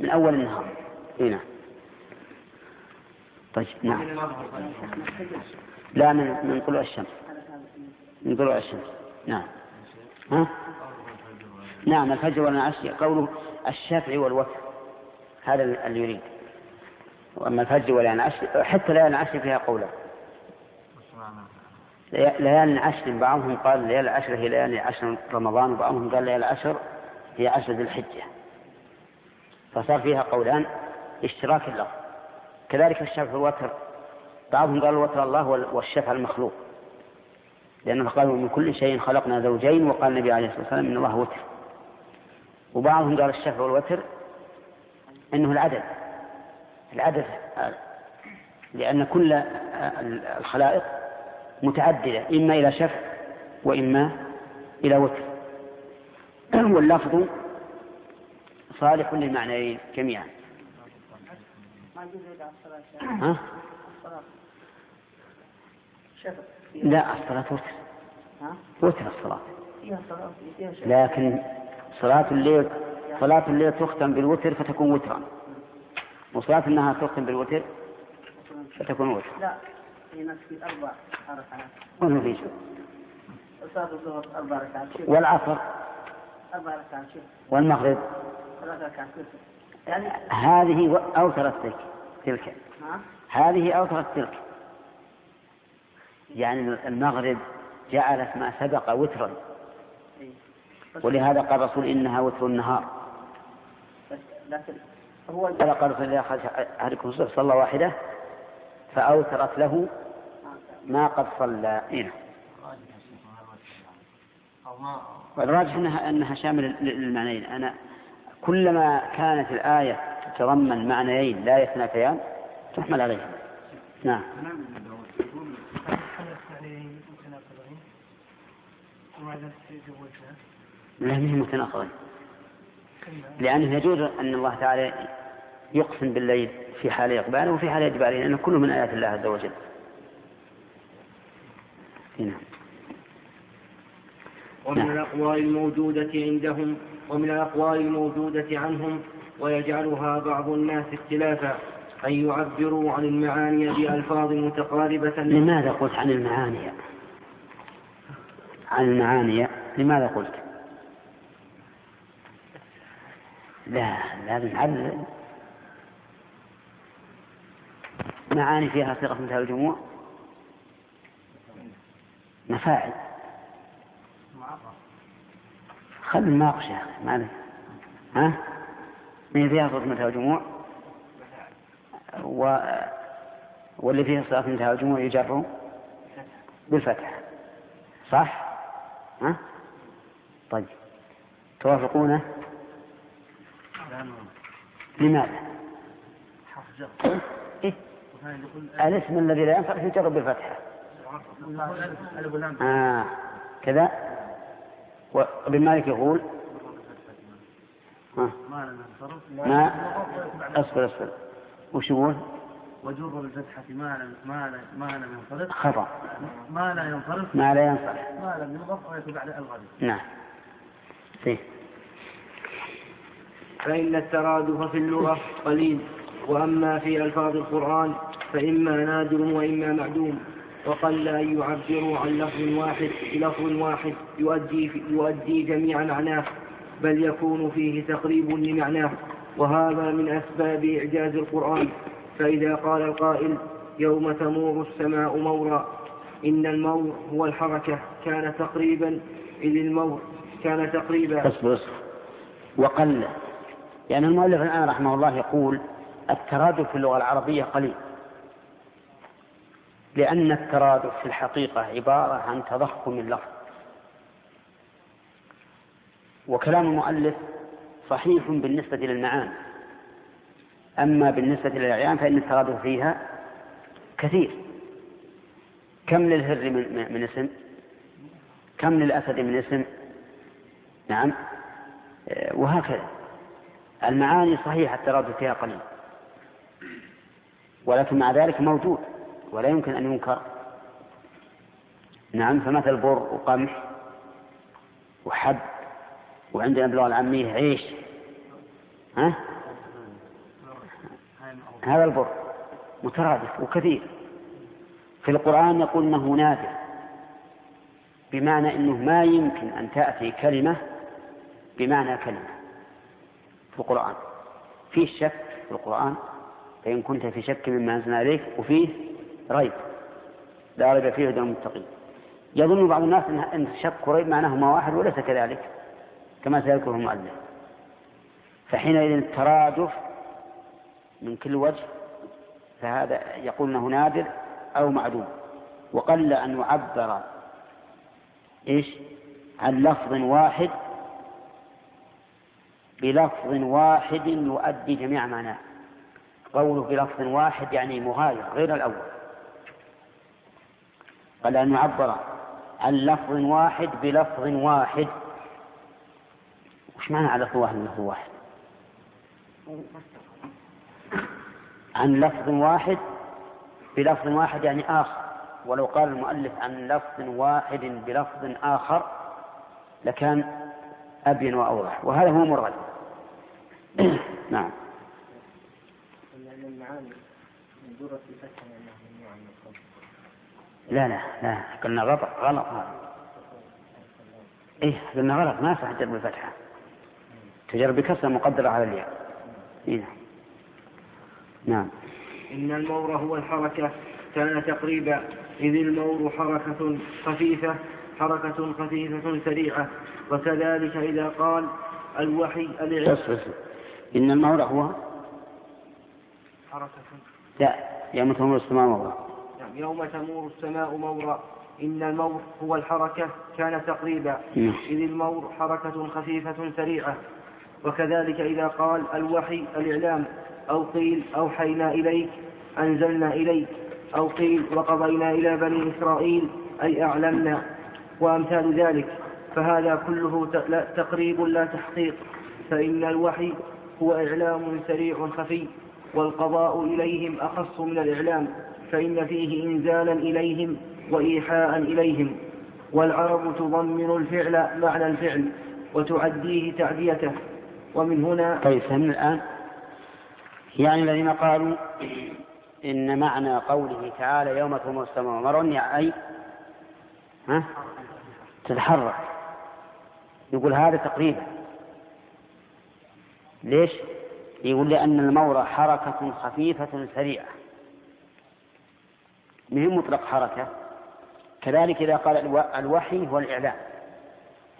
من أول النهار هنا طيب نعم. لا من من طلوع الشمس. من طلوع الشمس. نعم. ها؟ نعم الفجر والعشر قوله الشفع والوتر. هذا اللي يريد. وأما الفجر وليالي العشر حتى ليالي العشر فيها قولا ليالي العشر بعضهم قال ليالي العشر هي ليالي عشر رمضان وبعضهم قال ليالي العشر هي عشر ذي الحجة. فصار فيها قولان اشتراك اللفظ. كذلك الشفع والوتر بعضهم قال الوتر الله والشفع المخلوق. لأنه قالوا من كل شيء خلقنا زوجين وقال النبي عليه الصلاة والسلام إن الله وتر. وبعضهم قال الشفع والوتر إنه العدد العدد لأن كل الخلائق متعددة إما إلى شفع وإما إلى وتر. واللفظ صالح للمعنيين جميعا. ها؟ لا الصلاة وتر. وتر الصلاة. لكن صلاة الليل صلاة الليل تختم بالوتر فتكون وترا. وصلاة النهار تختم بالوتر فتكون وتر لا في نفس أربع ركعات. وين في شيء وصلاة الظهر أربع ركعات. والعصر؟ أربع ركعات والمغرب؟ هذه أوترت تلك تلك؟ هذه أوترت تلك. يعني المغرب جعلت ما سبق وترا. إيه. ولهذا قال الرسول إنها وتر النهار. بس لكن هو هذا قال إذا أخذ أحدكم الصبح صلى واحدة فأوترت له ما قد صلى. هنا والراجح أنها أنها شاملة للمعنيين. أنا كلما كانت الآية تتضمن معنيين لا يتنافيان تحمل عليها نعم لا ما هي متناقضين لأنه يجوز أن الله تعالى يقسم بالليل في حال إقباله وفي حال إدباره لأنه كله من آيات الله عز وجل هنا. ومن نعم. الأقوال الموجودة عندهم ومن الأقوال الموجودة عنهم ويجعلها بعض الناس اختلافا أن يعبروا عن المعاني بألفاظ متقاربة لماذا قلت عن المعاني؟ عن المعاني؟ لماذا قلت؟ لا لازم نعلل معاني فيها صيغة مثل الجموع. مفاعل. خل نناقش يا أخي ما. ها؟ من فيها صيغة مثل الجموع و... واللي فيه صيغة مثل الجموع يجر بالفتح صح؟ ها؟ طيب توافقونه؟ لماذا؟ إيه؟ الاسم الذي لا ينفع يجر بالفتحة آه كذا وابن مالك يقول؟ ها؟ ما؟ اصبر اصبر وش يقول؟ وجر بالفتحة ما لم ما لم ما ينصرف خطأ. ما لا ينصرف ما لا ينصح ما لم ينضف أو يكون بعد الغد نعم. فيه فإن الترادف في اللغة قليل وأما في ألفاظ القرآن فإما نادر وإما معدوم. وقل أن يعبروا عن لفظ واحد بلفظ واحد يؤدي, يؤدي جميع معناه بل يكون فيه تقريب لمعناه. وهذا من أسباب إعجاز القرآن. فإذا قال القائل يوم تمور السماء مورا إن المور هو الحركة. كان تقريبا إذ المور كان تقريبا. اصبر وقل. يعني المؤلف الآن رحمه الله يقول الترادف في اللغة العربية قليل. لأن الترادف في الحقيقة عبارة عن تضخم اللفظ. وكلام المؤلف صحيح بالنسبة للمعاني. أما بالنسبة للأعيان فإن الترادف فيها كثير. كم للهر من, اسم؟ كم للأسد من اسم؟ نعم. وهكذا. المعاني صحيح الترادف فيها قليل. ولكن مع ذلك موجود. ولا يمكن أن ينكر. نعم فمثل بر وقمح وحب وعندنا باللغة العامية عيش. ها؟ هذا البر مترادف وكثير. في القرآن يقول أنه نادر بمعنى أنه ما يمكن أن تأتي كلمة بمعنى كلمة في القرآن. فيه شك في القرآن فإن كنت في شك مما أنزلنا عليك وفيه ريب لا ريب فيه هدى المتقين. يظن بعض الناس أن الشك وريب معناهما واحد وليس كذلك كما سيذكره المؤلف. فحينئذ الترادف من كل وجه فهذا يقول إنه نادر أو معدوم. وقل أن يعبر إيش؟ عن لفظ واحد بلفظ واحد يؤدي جميع معناه. قوله بلفظ واحد يعني مغاير غير الأول. قال أن يعبر عن لفظ واحد بلفظ واحد. وش معنى على لفظ واحد؟ بلفظ واحد. عن لفظ واحد بلفظ واحد يعني آخر. ولو قال المؤلف عن لفظ واحد بلفظ آخر لكان أبين وأوضح. وهذا هو مراد. نعم. لأن المعاني من دورة الفتح لأنها ممنوعة من الصرف لا لا لا قلنا غلط غلط. هذا إيه قلنا غلط ما صح جر بالفتحة. تجر بكسرة مقدرة على الياء. إيه. نعم. إن المور هو الحركة كان تقريبا. إذ المور حركة خفيفة حركة خفيفة سريعة. وكذلك إذا قال الوحي الإعلام بس إن المولى هو؟ حركة. لا يوم تمر السماء مورا نعم يوم تمور السماء مورا. إن المور هو الحركة كان تقريبا. نعم. إذ المور حركة خفيفة سريعة. وكذلك إذا قال الوحي الإعلام أو قيل أوحينا إليك أنزلنا إليك أو قيل وقضينا إلى بني إسرائيل أي أعلمنا. وأمثال ذلك. فهذا كله تقريب لا تحقيق. فإن الوحي هو إعلام سريع خفي والقضاء إليهم أخص من الإعلام. فإن فيه إنزالا إليهم وإيحاء إليهم والعرب تضمن الفعل معنى الفعل وتعديه تعديته. ومن هنا طيب فهمنا الآن؟ يعني الذين قالوا إن معنى قوله تعالى يوم تمر السماء مورا أي ها؟ تتحرك. يقول هذا تقريبا. ليش؟ يقول لأن المور حركة خفيفة سريعة. مهم مطلق حركة. كذلك إذا قال الو- الوحي هو الإعلام.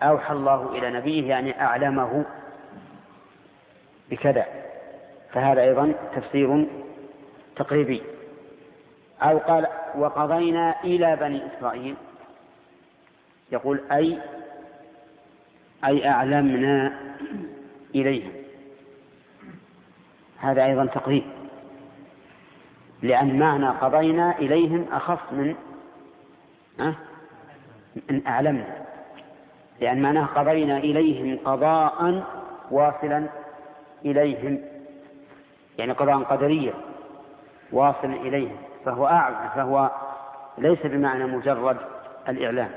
أوحى الله إلى نبيه يعني أعلمه بكذا. فهذا أيضا تفسير تقريبي. أو قال وقضينا إلى بني إسرائيل. يقول أي أي أعلمنا إليهم. هذا أيضا تقريب. لأن معنى قضينا إليهم أخف من أه؟ من أعلمنا. لأن معناه قضينا إليهم قضاء واصلا إليهم يعني قضاء قدريا واصلا إليهم فهو أعلم فهو ليس بمعنى مجرد الإعلام.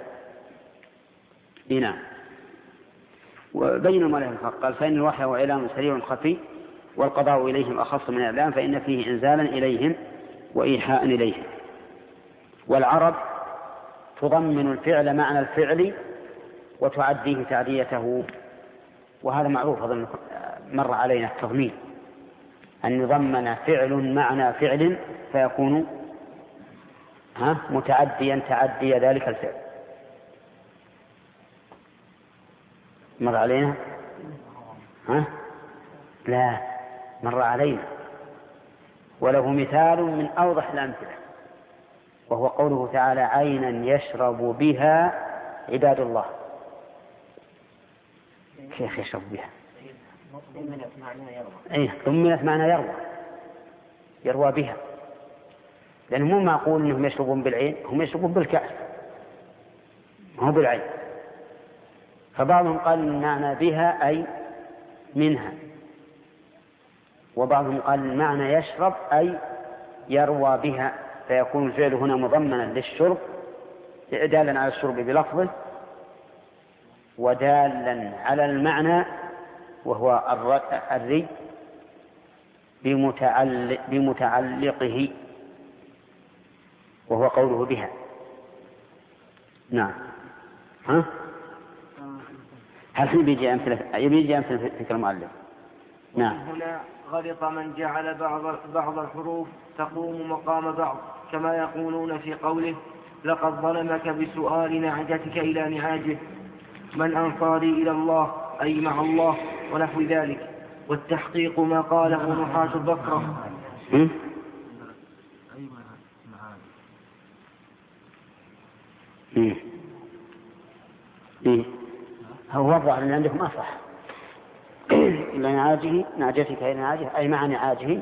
نعم وبين له الفرق قال فإن الوحي هو إعلام سريع خفي والقضاء إليهم أخص من الإعلام فإن فيه إنزالا إليهم وإيحاء إليهم والعرب تضمن الفعل معنى الفعل وتعديه تعديته وهذا معروف أظن مر علينا التضمين. أن يضمن فعل معنى فعل فيكون ها متعديا تعدي ذلك الفعل. مر علينا؟ ها؟ لا مر علينا. وله مثال من أوضح الأمثلة وهو قوله تعالى عينا يشرب بها عباد الله. كيف يشرب بها. ضمنت معنى يروى. أي ضمنت معنى يروى. يروى بها. لأنه مو معقول أنهم يشربون بالعين هم يشربون بالكأس. هو بالعين. فبعضهم قال المعنى بها أي منها. وبعضهم قال المعنى يشرب أي يروى بها فيكون الفعل هنا مضمنا للشرب دالا على الشرب بلفظه ودالا على المعنى وهو الر- الري بمتعلق بمتعلقه وهو قوله بها. نعم. ها؟ هل بيجي أمثلة يبي أمثلة فكر المؤلف؟ نعم. هنا غلط من جعل بعض بعض الحروف تقوم مقام بعض كما يقولون في قوله لقد ظلمك بسؤال نعجتك إلى نعاجه من أنصاري إلى الله أي مع الله ونحو ذلك والتحقيق ما قاله نحاة البصرة إيه. إيه. هو وضع اللي عندكم أصح إلى نعاجه نعجتك إلى نعاجه أي مع نعاجه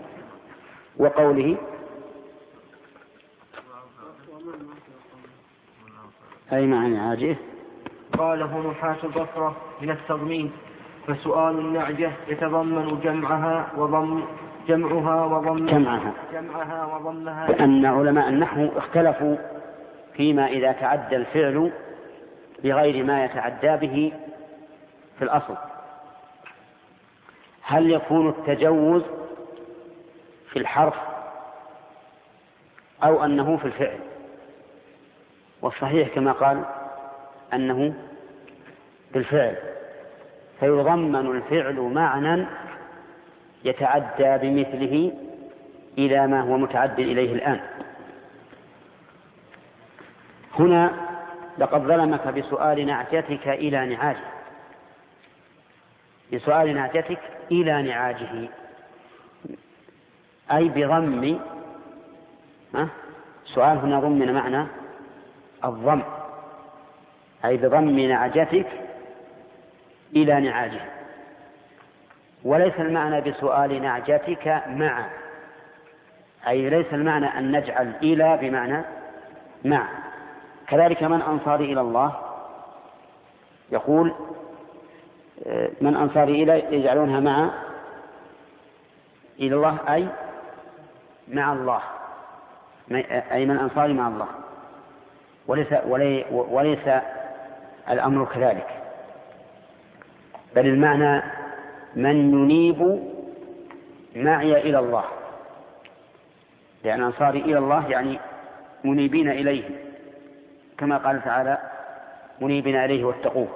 وقوله أي مع نعاجه. قاله نحاة البصرة من التضمين فسؤال النعجة يتضمن جمعها وضم جمعها وضم جمعها. جمعها وضمها. لأن علماء النحو اختلفوا فيما إذا تعدى الفعل بغير ما يتعدى به في الأصل. هل يكون التجوز في الحرف أو أنه في الفعل؟ والصحيح كما قال أنه بالفعل. فيضمن الفعل معنى يتعدى بمثله إلى ما هو متعد إليه الآن. هنا لقد ظلمك بسؤال نعجتك إلى نعاجه. بسؤال نعجتك إلى نعاجه. أي بضم سؤال هنا ضمن معنى الضم. أي بضم نعجتك إلى نعاجه. وليس المعنى بسؤال نعجتك مع. أي ليس المعنى أن نجعل إلى بمعنى مع. كذلك من أنصاري إلى الله؟ يقول من أنصاري إلى يجعلونها مع إلى الله أي مع الله أي من أنصاري مع الله. وليس وليس الأمر كذلك. بل المعنى من ينيب معي إلى الله. لأن أنصاري إلى الله يعني منيبين إليه كما قال تعالى منيبين إليه واتقوه.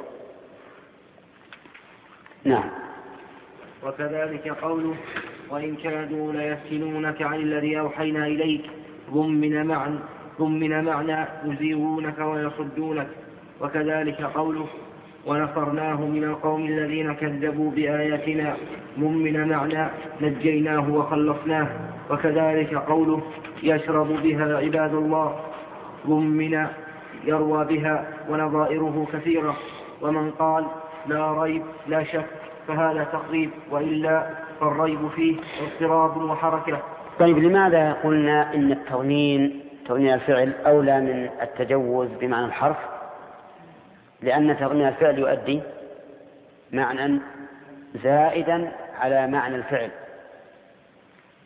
نعم. وكذلك قوله وإن كادوا ليفتنونك عن الذي أوحينا إليك ضمن معنى ضمن معنى يزيغونك ويصدونك. وكذلك قوله ونصرناه من القوم الذين كذبوا بآياتنا ضمن معنى نجيناه وخلصناه. وكذلك قوله يشرب بها عباد الله ضمن يروى بها ونظائره كثيرة. ومن قال لا ريب لا شك فهذا تقريب وإلا فالريب فيه اضطراب وحركة. طيب لماذا قلنا إن التغنين تغني الفعل أولى من التجوز بمعنى الحرف؟ لأن تغني الفعل يؤدي معنى زائدا على معنى الفعل.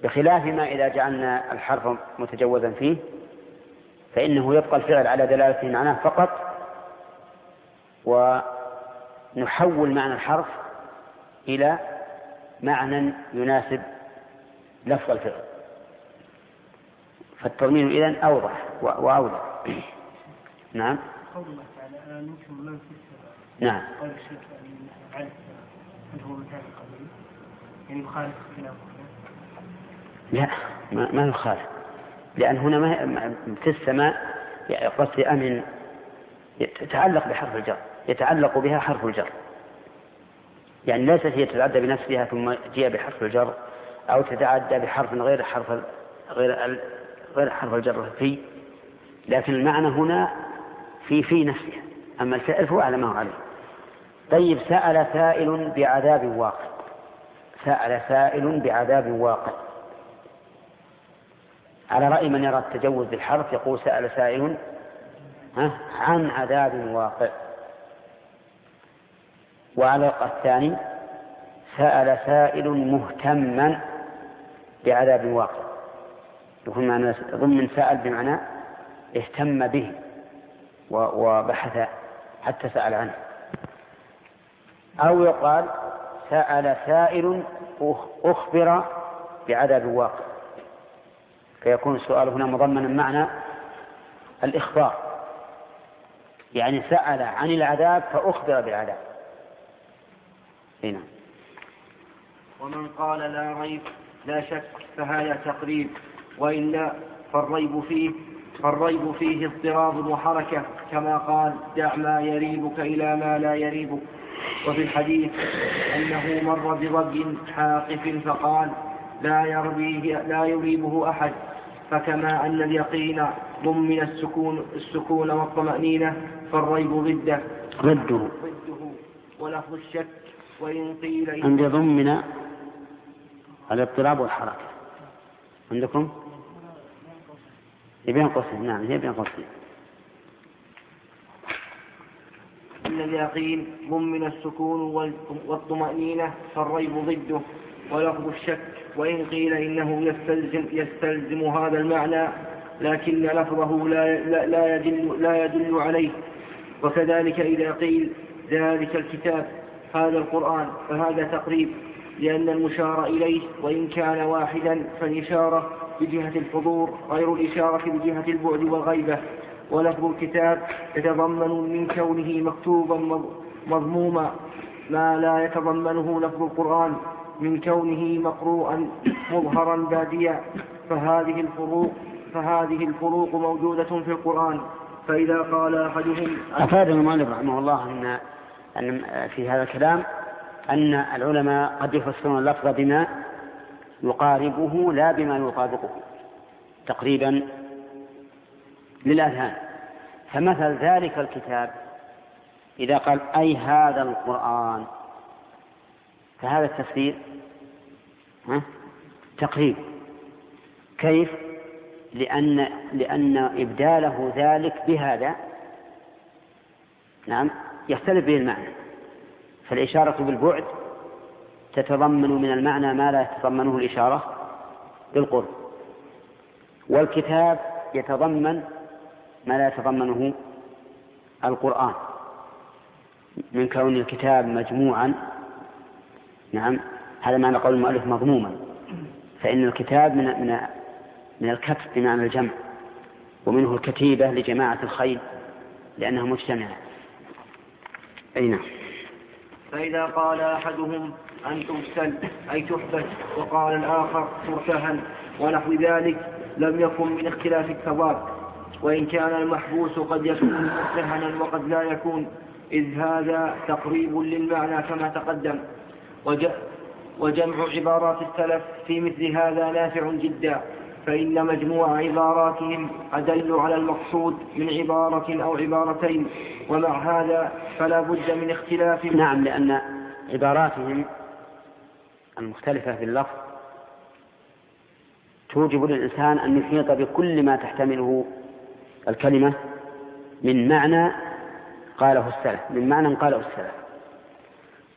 بخلاف ما إذا جعلنا الحرف متجوزا فيه فإنه يبقى الفعل على دلالة معناه فقط ونحول معنى الحرف إلى معنى يناسب لفظ الفعل. فالتضمين إذن أوضح وأولى نعم. قول الله تعالى من في السماء نعم. قول الشيخ هل هو مثال يعني مخالف لا ما, ما يخالف. لأن هنا ما في السماء قصدي أمن يتعلق بحرف الجر. يتعلق بها حرف الجر. يعني ليست هي تتعدى بنفسها ثم جاء بحرف الجر أو تتعدى بحرف غير حرف غير غير حرف الجر في. لكن المعنى هنا في في نفسه أما الفعل فهو على ما هو عليه طيب سأل سائل بعذاب واقع. سأل سائل بعذاب واقع. على رأي من يرى التجوز بالحرف يقول سأل سائل عن عذاب واقع. وعلى الثاني سأل سائل مهتما بعذاب واقع. يكون معنى ضمن سأل بمعنى اهتم به وبحث حتى سأل عنه. أو يقال سأل سائل أخبر بعذاب واقع. فيكون السؤال هنا مضمنا معنى الإخبار. يعني سأل عن العذاب فأخبر بالعذاب. هنا ومن قال لا ريب لا شك فهذا تقريب. وإلا فالريب فيه فالريب فيه اضطراب وحركة كما قال دع ما يريبك إلى ما لا يريبك. وفي الحديث أنه مر برب حاقف فقال لا يربيه لا يريبه أحد. فكما أن اليقين ضمن السكون السكون والطمأنينة فالريب ضده. ضده. ضده. ولفظ الشك وإن قيل عند ضمن الاضطراب والحركة. عندكم؟ بين قوسين. نعم هي بين قوسين. إن اليقين ضمن السكون وال- والطمأنينة فالريب ضده ولفظ الشك. وإن قيل إنه يستلزم, يستلزم هذا المعنى لكن لفظه لا, لا, لا, يدل, لا يدل عليه. وكذلك إذا قيل ذلك الكتاب هذا القرآن فهذا تقريب لأن المشار إليه وإن كان واحدا فالإشارة بجهة الحضور غير الإشارة بجهة البعد والغيبة. ولفظ الكتاب يتضمن من كونه مكتوبا مض- مضموما. ما لا يتضمنه لفظ القرآن من كونه مقروءا مظهرا باديا. فهذه الفروق فهذه الفروق موجودة في القرآن. فإذا قال أحدهم أفاد المؤلف رحمه الله أن أن في هذا الكلام أن العلماء قد يفسرون اللفظ بما يقاربه لا بما يطابقه تقريبا للأذهان فمثل ذلك الكتاب إذا قال أي هذا القرآن فهذا التفسير؟ تقريب كيف؟ لأن لأن إبداله ذلك بهذا نعم يختلف به المعنى. فالإشارة بالبعد تتضمن من المعنى ما لا تتضمنه الإشارة بالقرب. والكتاب يتضمن ما لا يتضمنه القرآن. من كون الكتاب مجموعا نعم هذا معنى قول المؤلف مضموما. فإن الكتاب من من من الكتب بمعنى الجمع ومنه الكتيبة لجماعة الخيل لأنها مجتمعة. أي نعم. فإذا قال أحدهم أن تغسل أي تحبس وقال الآخر ترتهن ونحو ذلك لم يكن من اختلاف الثواب. وإن كان المحبوس قد يكون مرتهنا وقد لا يكون إذ هذا تقريب للمعنى كما تقدم. وج- وجمع عبارات السلف في مثل هذا نافع جدا. فإن مجموع عباراتهم أدل على المقصود من عبارة أو عبارتين ومع هذا فلا بد من اختلاف نعم لأن عباراتهم المختلفة في اللفظ توجب للإنسان أن يحيط بكل ما تحتمله الكلمة من معنى قاله السلف من معنى قاله السلف.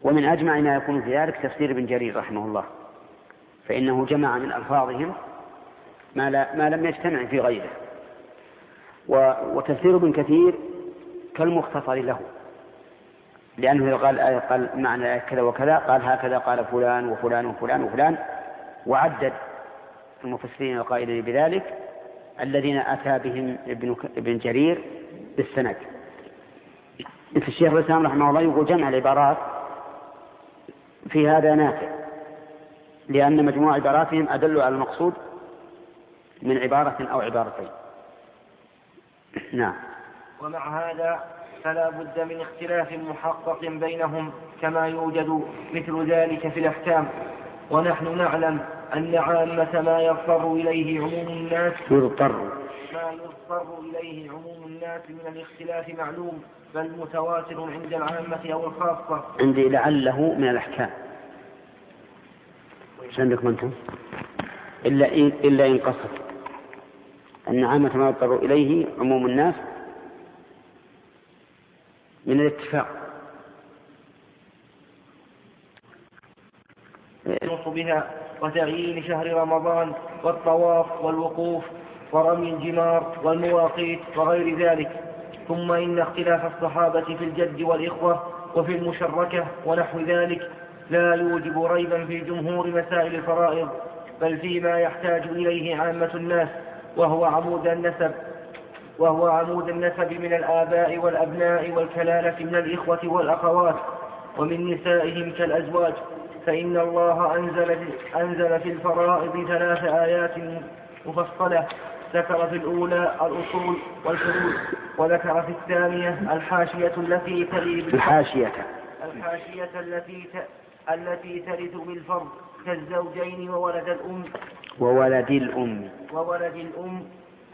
ومن أجمع ما يكون في ذلك تفسير ابن جرير رحمه الله فإنه جمع من ألفاظهم ما, لا ما لم يجتمع في غيره. وتفسير ابن كثير كالمختصر له. لأنه قال آية قال معنى كذا وكذا قال هكذا قال فلان وفلان وفلان وفلان وعدد المفسرين القائلين بذلك الذين أتى بهم ابن ابن جرير بالسند. الشيخ الإسلام رحمه الله يقول جمع العبارات في هذا نافع لأن مجموع عباراتهم أدل على المقصود من عبارة أو عبارتين. نعم. ومع هذا فلا بد من اختلاف محقق بينهم كما يوجد مثل ذلك في الأحكام. ونحن نعلم أن عامة ما يضطر إليه عموم الناس يضطر. ما يضطر إليه عموم الناس من الاختلاف معلوم بل متواتر عند العامة أو الخاصة. عندي لعله من الأحكام. إيش عندكم أنتم؟ إلا إن إلا إن قصد. أن عامة ما يضطر إليه عموم الناس من الاتفاق. ينص بها وتعيين شهر رمضان والطواف والوقوف ورمي الجمار والمواقيت وغير ذلك. ثم إن اختلاف الصحابة في الجد والإخوة وفي المشركة ونحو ذلك لا يوجب ريبا في جمهور مسائل الفرائض بل فيما يحتاج إليه عامة الناس. وهو عمود النسب وهو عمود النسب من الآباء والأبناء والكلالة من الإخوة والأخوات ومن نسائهم كالأزواج فإن الله أنزل في, أنزل في الفرائض ثلاث آيات مفصلة ذكر في الأولى الأصول والفروض وذكر في الثانية الحاشية التي تلي الحاشية الحاشية التي. التي ترث بالفرض كالزوجين وولد الأم. وولد الأم. وولد الأم.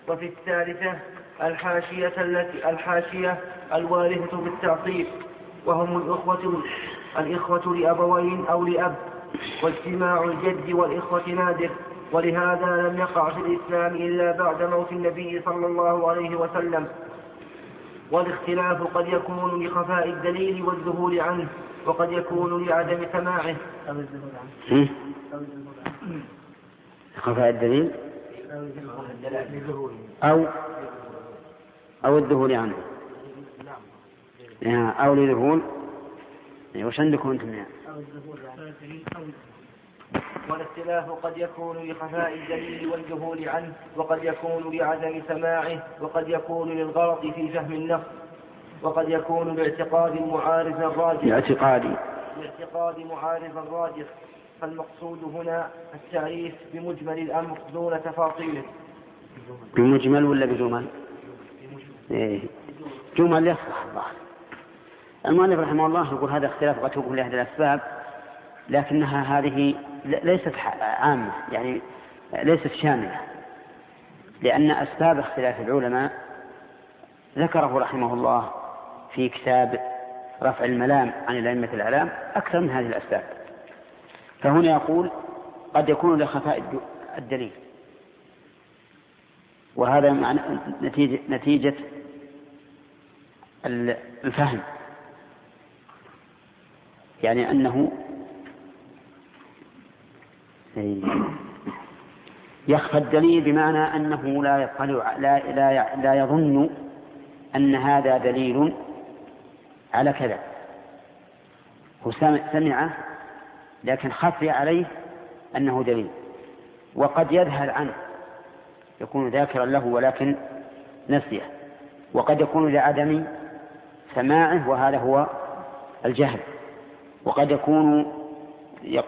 وفي الثالثة الحاشية التي الحاشية الوارثة بالتعصيب. وهم الإخوة الإخوة لأبوين أو لأب. واجتماع الجد والإخوة نادر. ولهذا لم يقع في الإسلام إلا بعد موت النبي صلى الله عليه وسلم. والاختلاف قد يكون لخفاء الدليل والذهول عنه. وقد يكون لعدم سماعه. أو الزهور عنه عنه خفاء الدليل؟ أو أو الذهول عنه. يعني أو لذهول؟ يعني وش عندكم أنتم يعني؟ عنه والاختلاف قد يكون لخفاء الدليل والجهول عنه وقد يكون لعدم سماعه وقد يكون للغلط في فهم النص. وقد يكون لاعتقاد معارض الراجح. الاعتقادي لاعتقاد معارض الراجح. فالمقصود هنا التعريف بمجمل الأمر دون تفاصيله. بمجمل ولا بجمل؟ إيه. جمل يصلح الظاهر المؤلف رحمه الله يقول هذا اختلاف قد تكون لأحد الأسباب لكنها هذه ليست عامة يعني ليست شاملة. لأن أسباب اختلاف العلماء ذكره رحمه الله في كتاب رفع الملام عن الأئمة الأعلام أكثر من هذه الأسباب. فهنا يقول قد يكون لخفاء الد- الدليل. وهذا معنى نتيجة, نتيجة ال- الفهم. يعني أنه يخفى الدليل بمعنى أنه لا يطلع لا لا لا يظن أن هذا دليل على كذا. هو سمع- سمعه لكن خفي عليه أنه دليل. وقد يذهل عنه. يكون ذاكرا له ولكن نسيه. وقد يكون لعدم سماعه وهذا هو الجهل. وقد يكون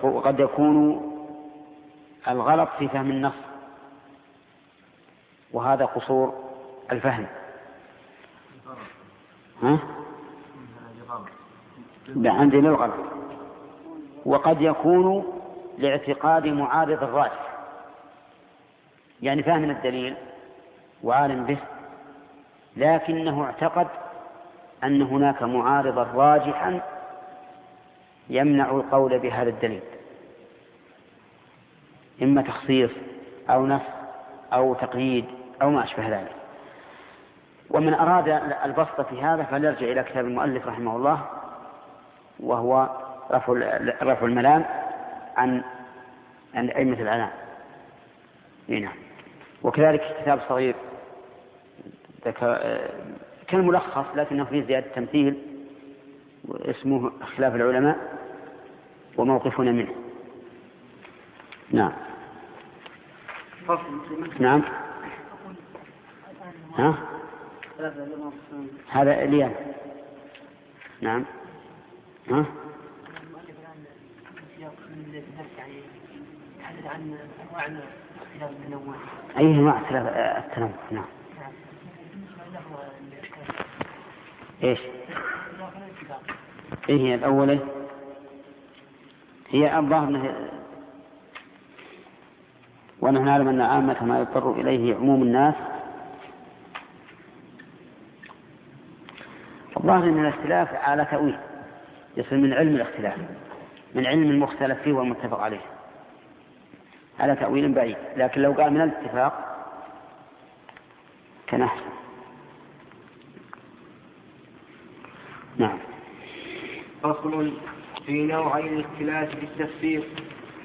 وقد يكون الغلط في فهم النص. وهذا قصور الفهم. ها؟ عندي للغلط وقد يكون لاعتقاد معارض الراجح يعني فاهم الدليل وعالم به لكنه اعتقد أن هناك معارضا راجحا يمنع القول بهذا الدليل. إما تخصيص أو نص أو تقييد أو ما أشبه ذلك. ومن أراد البسط في هذا فليرجع إلى كتاب المؤلف رحمه الله وهو رفع رفع الملام عن عن أئمة الإعلام نعم. وكذلك كتاب صغير ذكر كالملخص لكنه فيه زيادة تمثيل اسمه خلاف العلماء وموقفنا منه. نعم. نعم. ها؟ هذا اليوم. نعم. ها؟ تحدث عن انواع التنوع؟ التنوع نعم. إيش؟ إيه هي الأولى؟ هي الظاهر أنه ونحن نعلم أن عامة ما يضطر إليه عموم الناس. الظاهر أن الاختلاف على تأويل. يصل من علم الاختلاف من علم المختلف فيه والمتفق عليه. على تأويل بعيد لكن لو قال من الاتفاق كان أحسن. نعم. فصل في نوعي الاختلاف في التفسير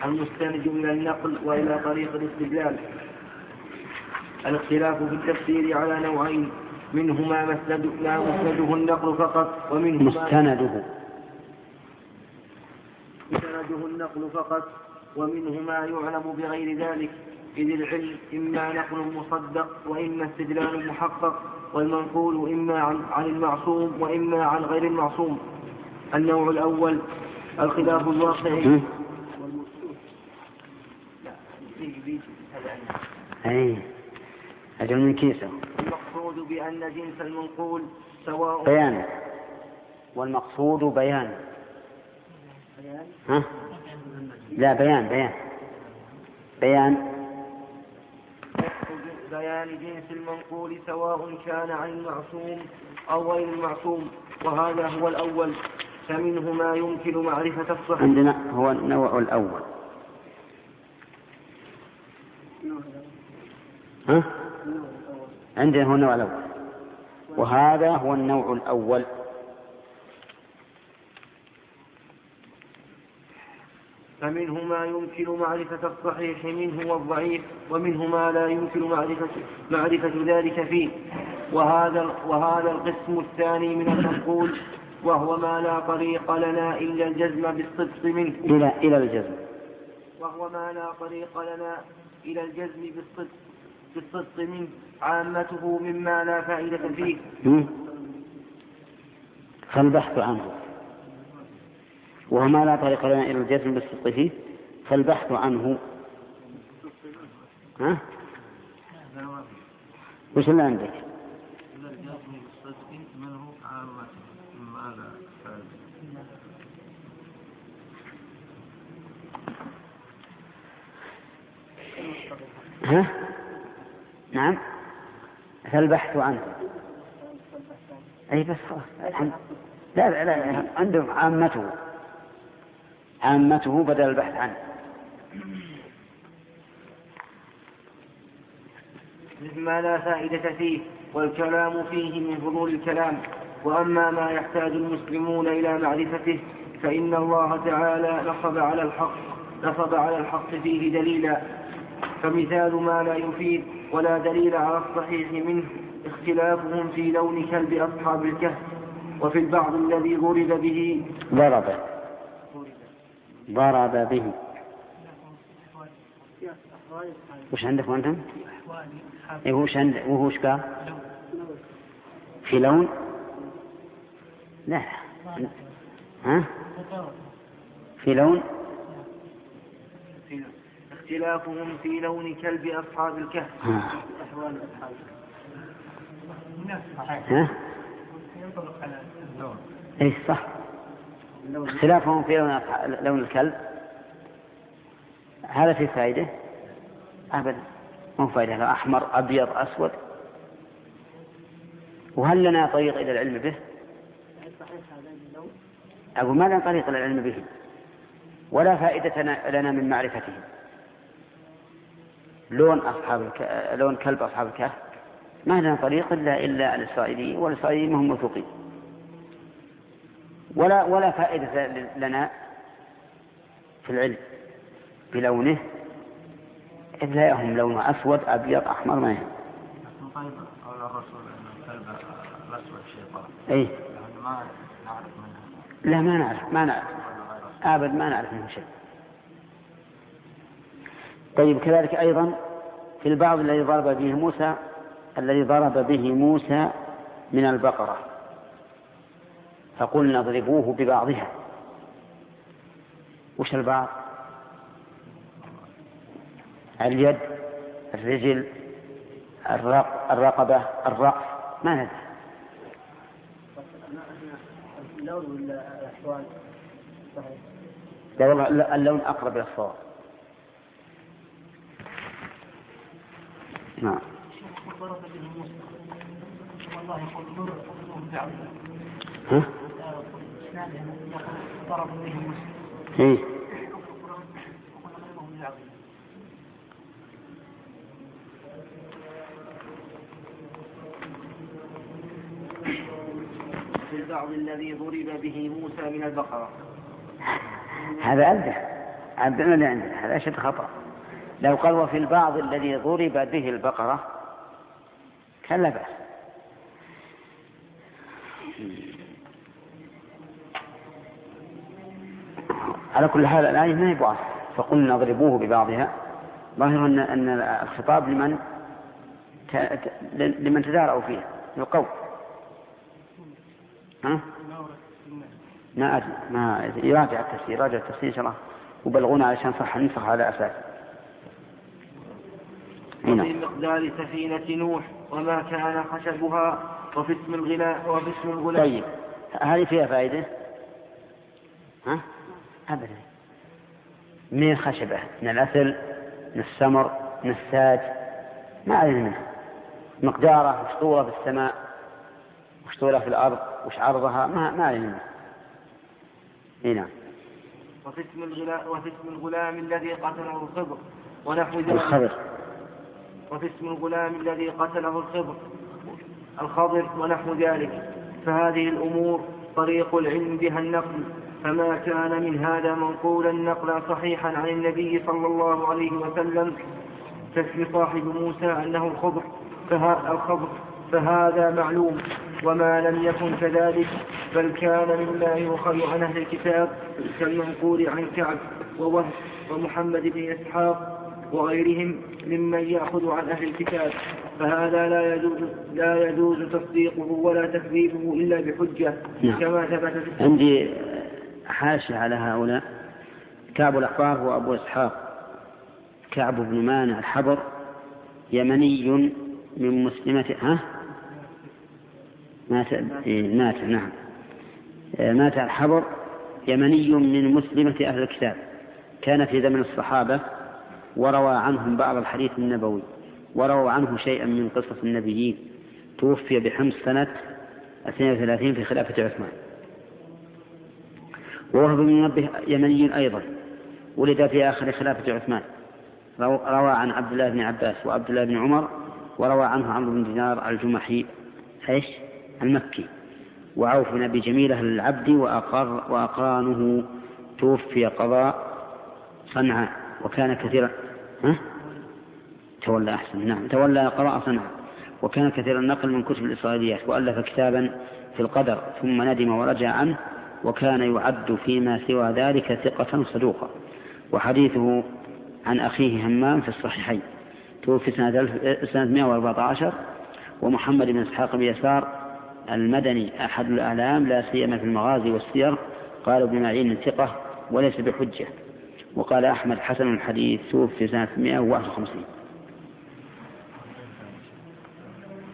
المستند إلى النقل وإلى طريق الاستدلال. الاختلاف في التفسير على نوعين منهما مسند ما مسنده النقل فقط ومنهما مستنده. مستنده النقل فقط ومنه ما يعلم بغير ذلك. إذ العلم إما نقل مصدق وإما استدلال محقق والمنقول إما عن, عن المعصوم وإما عن غير المعصوم. النوع الأول الخلاف الواقعي. أي أجل من كيسه المقصود بأن جنس المنقول سواء بيان. والمقصود بيان. ها؟ لا بيان بيان. بيان. بيان جنس المنقول سواء كان عن المعصوم أو غير المعصوم وهذا هو الأول. فمنه ما يمكن معرفة الصحيح. عندنا هو النوع الأول. ها؟ عندنا هو النوع الأول. وهذا هو النوع الأول. فمنه ما يمكن معرفة الصحيح منه والضعيف ومنه ما لا يمكن معرفة معرفة ذلك فيه. وهذا وهذا القسم الثاني من المنقول وهو ما لا طريق لنا إلا الجزم بالصدق منه. إلى إلى الجزم. وهو ما لا طريق لنا إلى الجزم بالصدق بالصدق منه. عامته مما لا فائدة فيه؟ فالبحث عنه. وهو ما لا طريق لنا إلى الجزم بالصدق فيه فالبحث عنه ها؟ وش اللي عندك؟ ها؟ نعم فالبحث عنه أي بس خلاص الحمد لا لا لا عندهم عامته عامته بدل البحث عنه. مما لا فائدة فيه والكلام فيه من فضول الكلام. وأما ما يحتاج المسلمون إلى معرفته فإن الله تعالى نصب على الحق نصب على الحق فيه دليلا. فمثال ما لا يفيد ولا دليل على الصحيح منه اختلافهم في لون كلب أصحاب الكهف. وفي البعض الذي ضرب به ضرب ضرب به وش عندك أنتم؟ إيه وش عند وهو وش قال؟ في لون؟ لا ها؟ في لون؟ اختلافهم في لون كلب أصحاب الكهف ها؟ ها؟ اي صح اختلافهم في لون لون الكلب. هذا في فائدة؟ أبدا مو فائدة لا أحمر أبيض أسود. وهل لنا طريق إلى العلم به؟ أقول ما لنا طريق إلى العلم به؟ ولا فائدة لنا من معرفته لون أصحاب الك... لون كلب أصحاب الكهف. ما لنا طريق إلا إلا الإسرائيليين والإسرائيليين ما هم موثوقين. ولا ولا فائدة لنا في العلم بلونه. إذ لا يهم لونه أسود أبيض أحمر ما يهم. طيب قول الرسول إن الكلب الأسود شيطان. يعني ما نعرف منها لا ما نعرف ما نعرف. أبد ما نعرف منه شيء. طيب كذلك أيضا في البعض الذي ضرب به موسى الذي ضرب به موسى من البقرة. فقلنا اضربوه ببعضها. وش البعض؟ اليد الرجل الرق الرقبة الرأس ما ندري. اللون ولا الأحوال؟ لا والله اللون أقرب إلى الصواب. نعم. والله يقول بعضها. ها؟ إيه. البعض الذي ضرب به موسى من البقرة. هذا أبدع اللي عندنا هذا أشد خطأ. لو قال وفي البعض الذي ضرب به البقرة كان لا بأس. على كل حال الآية ما هي بأس فقلنا اضربوه ببعضها. ظاهر أن أن الخطاب لمن لمن تداروا فيه القول ها؟ ما أدري. ما يراجع التفسير راجع التفسير إن شاء الله. وبلغونا علشان صح ننسخ على أساس. وفي مقدار سفينة نوح وما كان خشبها وفي اسم الغلاء وفي اسم الغلاء طيب. هذه فيها فائدة؟ ها؟ أبدا. من خشبة من الأثل من السمر من الساج ما علينا منها مقدارة وش طوله في السماء وش طوله في الأرض وش عرضها ما ما علينا منها إي نعم. وفي اسم الغلام وفي اسم الغلام الذي قتله الخضر. ونحو ذلك. الخضر. وفي اسم الغلام الذي قتله الخضر. الخضر ونحو ذلك. فهذه الأمور طريق العلم بها النقل. فما كان من هذا منقولا نقلا صحيحا عن النبي صلى الله عليه وسلم كاسم صاحب موسى أنه الخضر فها الخضر فهذا معلوم وما لم يكن كذلك بل كان مما يؤخذ عن أهل الكتاب كالمنقول عن كعب ووهب ومحمد بن إسحاق وغيرهم ممن يأخذ عن أهل الكتاب فهذا لا يجوز لا يجوز تصديقه ولا تكذيبه إلا بحجة نعم. كما ثبت في عندي حاشية على هؤلاء كعب الأحبار هو أبو إسحاق. كعب بن مانع الحبر يمني من مسلمة ها؟ مات إيه، مات نعم. مات الحبر يمني من مسلمة أهل الكتاب. كان في زمن الصحابة وروى عنهم بعض الحديث النبوي ورووا عنه شيئا من قصص النبيين. توفي بحمص سنة 32 في خلافة عثمان. ووهب بن منبه يمني أيضا ولد في آخر خلافة عثمان روى عن عبد الله بن عباس وعبد الله بن عمر وروى عنه عمرو بن دينار الجمحي إيش؟ المكي وعوف بن أبي جميله العبد واقر وأقرانه توفي قضاء صنعاء وكان كثيرا ها؟ تولى أحسن نعم تولى قضاء صنعاء وكان كثير النقل من كتب الاسرائيليات وألف كتابا في القدر ثم ندم ورجع عنه وكان يعد فيما سوى ذلك ثقة صدوقا وحديثه عن أخيه همام في الصحيحين. توفي سنة سنة 114 ومحمد بن إسحاق بن يسار المدني أحد الأعلام لا سيما في المغازي والسير قال ابن معين ثقة وليس بحجة. وقال أحمد حسن الحديث توفي سنة 151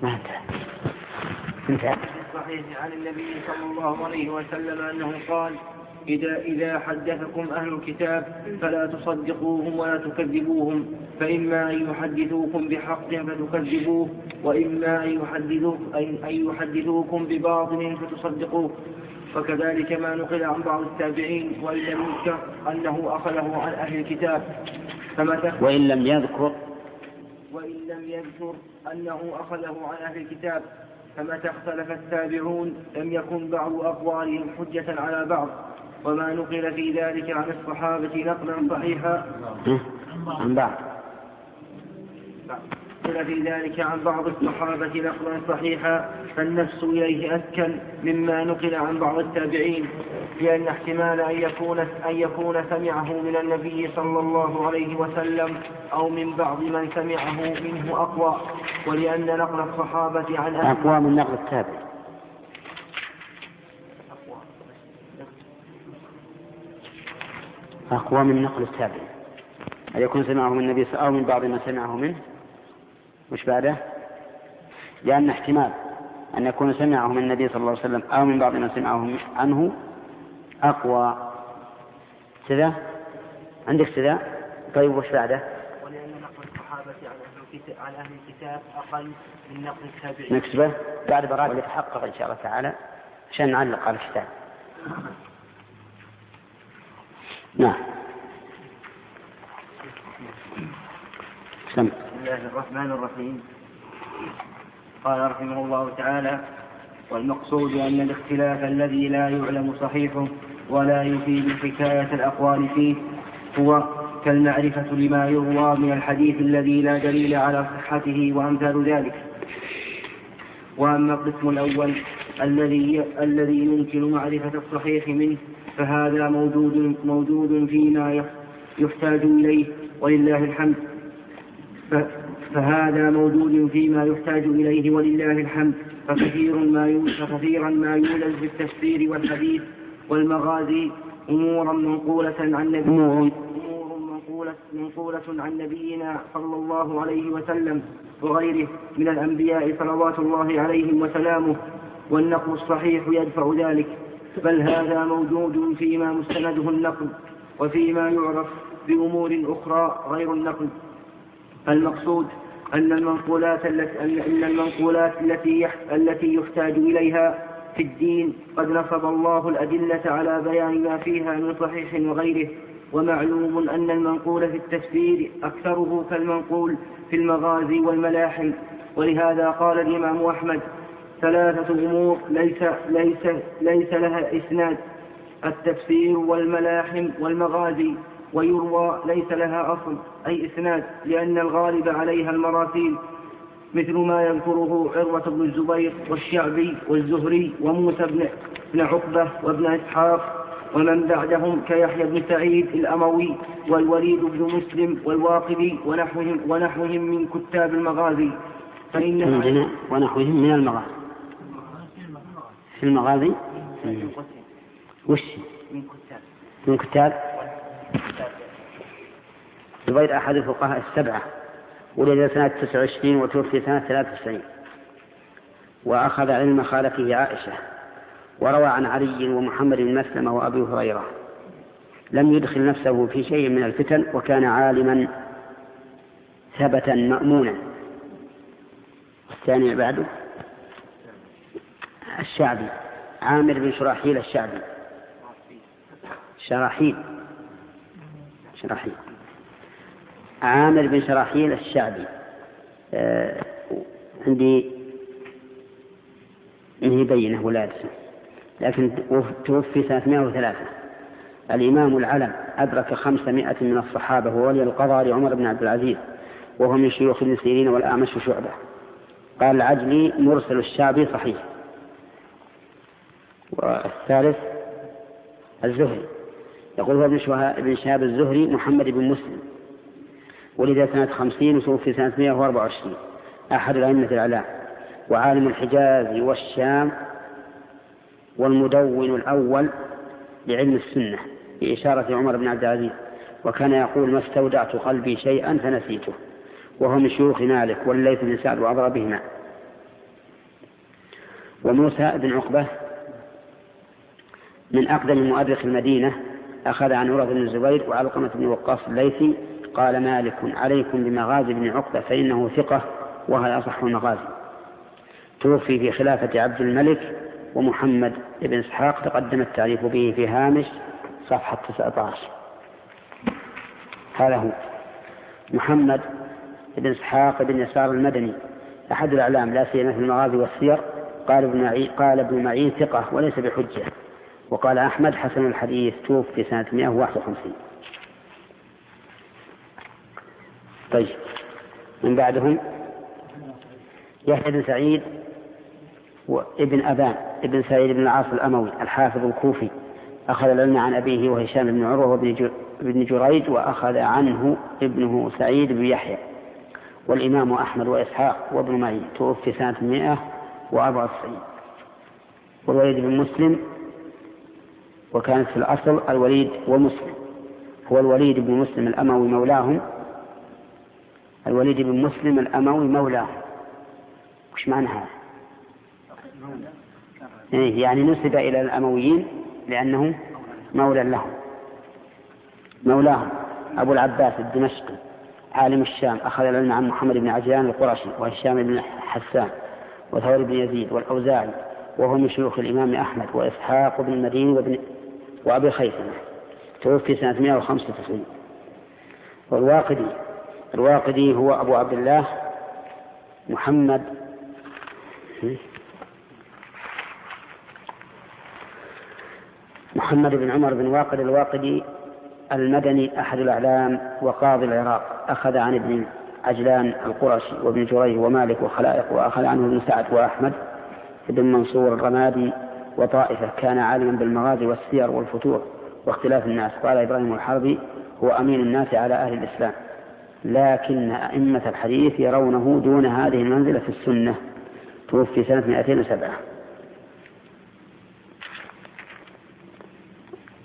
ما انتهى. انتهى. الصحيح عن النبي صلى الله عليه وسلم أنه قال إذا إذا حدثكم أهل الكتاب فلا تصدقوهم ولا تكذبوهم فإما أن يحدثوكم بحق فتكذبوه وإما أن يحدثوك أن يحدثوكم بباطل فتصدقوه. وكذلك ما نقل عن بعض التابعين وإن لم يذكر أنه أخذه عن أهل الكتاب. فمتى وإن لم يذكر وإن لم يذكر أنه أخذه عن أهل الكتاب. فمتى اختلف التابعون لم يكن بعض أقوالهم حجة على بعض وما نقل في ذلك عن الصحابة نقلا صحيحا. عن بعض نقل في ذلك عن بعض الصحابة نقلا صحيحا فالنفس إليه أسكن مما نقل عن بعض التابعين لأن احتمال أن يكون أن يكون سمعه من النبي صلى الله عليه وسلم أو من بعض من سمعه منه أقوى ولأن نقل الصحابة عن أقوى من نقل التابع. أقوى من نقل التابع. أن يكون سمعه من النبي أو من بعض ما سمعه منه؟ وش بعده؟ لأن احتمال أن يكون سمعه من النبي صلى الله عليه وسلم أو من بعض ما سمعه عنه أقوى. كذا عندك كذا طيب وش بعده؟ ولأن نقل الصحابة عن أهل الكتاب, أقل من نقل التابعين. نكتبه؟ بعد براجع يتحقق إن شاء الله تعالى عشان نعلق على الكتاب. نعم. الله الرحمن الرحيم. قال رحمه الله تعالى والمقصود أن الاختلاف الذي لا يعلم صحيحه ولا يفيد حكاية الأقوال فيه هو كالمعرفة لما يروى من الحديث الذي لا دليل على صحته وأمثال ذلك. وأما القسم الأول الذي الذي يمكن معرفة الصحيح منه فهذا موجود موجود فيما يحتاج إليه ولله الحمد. فهذا موجود فيما يحتاج إليه ولله الحمد فكثير ما فكثيرا ما يولد في التفسير والحديث والمغازي. أمورا منقولة عن نبي أمور منقولة, منقولة عن نبينا صلى الله عليه وسلم وغيره من الأنبياء صلوات الله عليهم وسلامه والنقل الصحيح يدفع ذلك. بل هذا موجود فيما مستنده النقل وفيما يعرف بأمور أخرى غير النقل. المقصود أن المنقولات التي أن المنقولات التي التي يحتاج إليها في الدين قد نصب الله الأدلة على بيان ما فيها من صحيح وغيره ومعلوم أن المنقول في التفسير أكثره كالمنقول في المغازي والملاحم. ولهذا قال الإمام أحمد ثلاثة أمور ليس ليس ليس لها إسناد التفسير والملاحم والمغازي. ويروى ليس لها أصل أي إسناد لأن الغالب عليها المراسيل مثل ما يذكره عروة بن الزبير والشعبي والزهري وموسى بن, بن عقبة وابن إسحاق ومن بعدهم كيحيى بن سعيد الأموي والوليد بن مسلم والواقدي ونحوهم, ونحوهم من كتاب المغازي. فإن ونحوهم من المغازي. في المغازي؟ وش؟ من كتاب. من كتاب؟ زبير أحد الفقهاء السبعة ولد سنة 29 وتوفي سنة 93 وأخذ علم خالته عائشة وروى عن علي ومحمد بن مسلمة وأبي هريرة. لم يدخل نفسه في شيء من الفتن وكان عالما ثبتا مأمونا. الثاني بعده الشعبي عامر بن شراحيل الشعبي. شراحيل. شراحيل عامر بن شراحيل الشعبي. آه عندي هي بينة ولادته لكن توفي سنة 103 الإمام العلم أدرك 500 من الصحابة وولي القضاء لعمر بن عبد العزيز وهو من شيوخ ابن سيرين والأعمش وشعبة. قال العجلي مرسل الشعبي صحيح. والثالث الزهري. يقول هو ابن شهاب الزهري محمد بن مسلم. ولد سنة خمسين وتوفي سنة 124 أحد الأئمة الأعلام. وعالم الحجاز والشام والمدون الأول لعلم السنة بإشارة عمر بن عبد العزيز. وكان يقول ما استودعت قلبي شيئا فنسيته وهو من شيوخ مالك والليث بن سعد وأضربهما وموسى بن عقبة من أقدم مؤرخ المدينة أخذ عن عروة بن الزبير وعلقمة بن وقاص الليثي قال مالك عليكم بمغازي بن عقبة فإنه ثقة وهي أصح المغازي. توفي في خلافة عبد الملك ومحمد بن إسحاق تقدم التعريف به في هامش صفحة 19 هذا هو. محمد بن إسحاق بن يسار المدني. أحد الأعلام لا سيما في المغازي والسير قال ابن قال ابن معين ثقة وليس بحجة. وقال أحمد حسن الحديث توفي سنة 151 طيب من بعدهم؟ يحيى بن سعيد وابن أبان ابن سعيد بن العاص الأموي الحافظ الكوفي أخذ العلم عن أبيه وهشام بن عروة وابن جريج وأخذ عنه ابنه سعيد بن يحيى والإمام أحمد وإسحاق وابن معين توفي سنة 194 والوليد بن مسلم وكانت في الأصل الوليد ومسلم. هو الوليد بن مسلم الأموي مولاهم. الوليد بن مسلم الأموي مولاهم. وش معنى هذا؟ إيه يعني نسب إلى الأمويين لأنه مولى لهم. مولاهم. أبو العباس الدمشقي عالم الشام أخذ العلم عن محمد بن عجلان القرشي وهشام بن حسان وثور بن يزيد والأوزاعي وهو من شيوخ الإمام أحمد وإسحاق بن المديني وابن وأبي خيثمة توفي سنة 195 والواقدي الواقدي هو أبو عبد الله محمد. محمد بن عمر بن واقد الواقدي المدني أحد الأعلام وقاضي العراق. أخذ عن ابن عجلان القرشي وابن جريج ومالك وخلائق وأخذ عنه ابن سعد وأحمد بن منصور الرمادي وطائفة كان عالما بالمغازي والسير والفتوح واختلاف الناس. قال إبراهيم الحربي هو أمين الناس على أهل الإسلام. لكن أئمة الحديث يرونه دون هذه المنزلة في السنة. توفي سنة 207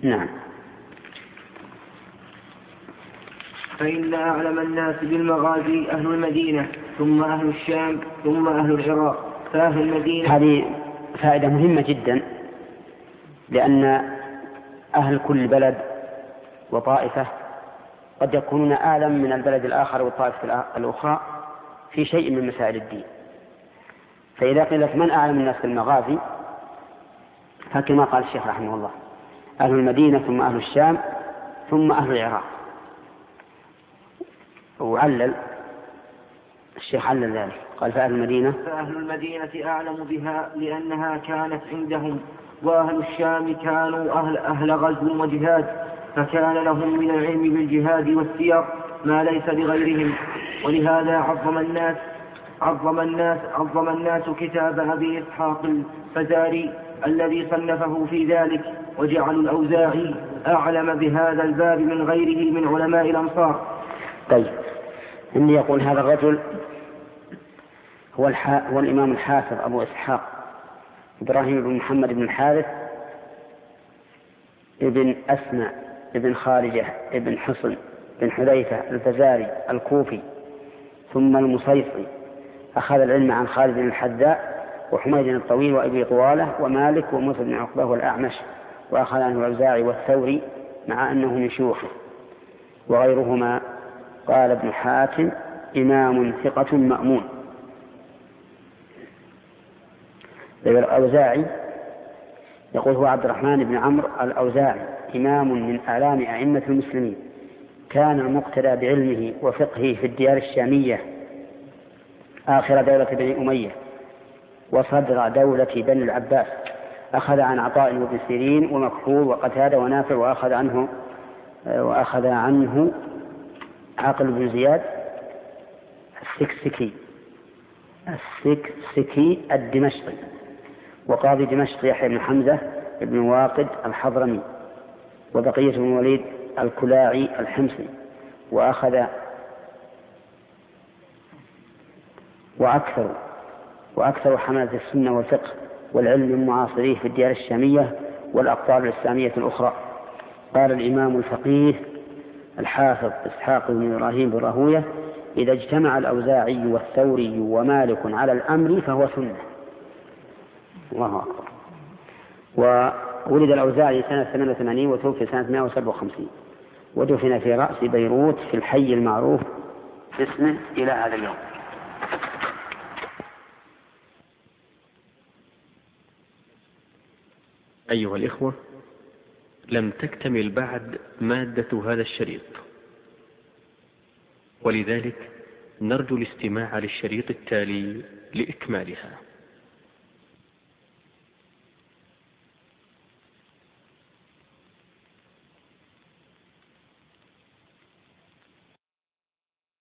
نعم. فإن أعلم الناس بالمغازي أهل المدينة ثم أهل الشام ثم أهل العراق فأهل المدينة هذه فائدة مهمة جدا لأن أهل كل بلد وطائفة قد يكونون أعلم من البلد الآخر والطائفة الأخرى في شيء من مسائل الدين. فإذا قيل لك من أعلم الناس بالمغازي فكما قال الشيخ رحمه الله أهل المدينة ثم أهل الشام ثم أهل العراق. وعلل الشيخ علل ذلك. قال فأهل المدينة؟ فأهل المدينة أعلم بها لأنها كانت عندهم وأهل الشام كانوا أهل, أهل غزو وجهاد فكان لهم من العلم بالجهاد والسير ما ليس لغيرهم ولهذا عظم الناس عظم الناس عظم الناس كتاب أبي إسحاق الفزاري الذي صنفه في ذلك وجعلوا الأوزاعي أعلم بهذا الباب من غيره من علماء الأمصار طيب. إني يقول هذا الرجل هو, الحا... هو الإمام الحافظ أبو إسحاق إبراهيم بن محمد بن الحارث ابن أسمع ابن خارجة ابن حصن بن حذيفة الفزاري الكوفي ثم المصيصي أخذ العلم عن خالد بن الحذاء وحميد الطويل وأبي طوالة ومالك وموسى بن عقبة والأعمش وأخذ عنه الأوزاعي والثوري مع أنه من شيوخه وغيرهما قال ابن حاتم إمام ثقة مأمون. الأوزاعي يقول هو عبد الرحمن بن عمرو الأوزاعي إمام من أعلام أئمة المسلمين. كان المقتدى بعلمه وفقهه في الديار الشامية آخر دولة بني أمية وصدر دولة بني العباس. أخذ عن عطاء وابن سيرين ومكحول وقتادة ونافع وأخذ عنه وأخذ عنه عاقل بن زياد السكسكي. السكسكي الدمشقي. وقاضي دمشق يحيى بن حمزة بن واقد الحضرمي. وبقية بن الوليد الكلاعي الحمصي. وأخذ وأكثر وأكثر حملة السنة والفقه والعلم من معاصريه في الديار الشامية والأقطار الإسلامية الأخرى. قال الإمام الفقيه الحافظ إسحاق بن إبراهيم بن راهوية إذا اجتمع الأوزاعي والثوري ومالك على الأمر فهو سنة. الله أكبر. وولد الأوزاعي سنة 88 وتوفي سنة 157 ودفن في رأس بيروت في الحي المعروف باسمه إلى هذا اليوم. أيها الإخوة لم تكتمل بعد مادة هذا الشريط. ولذلك نرجو الاستماع للشريط التالي لإكمالها.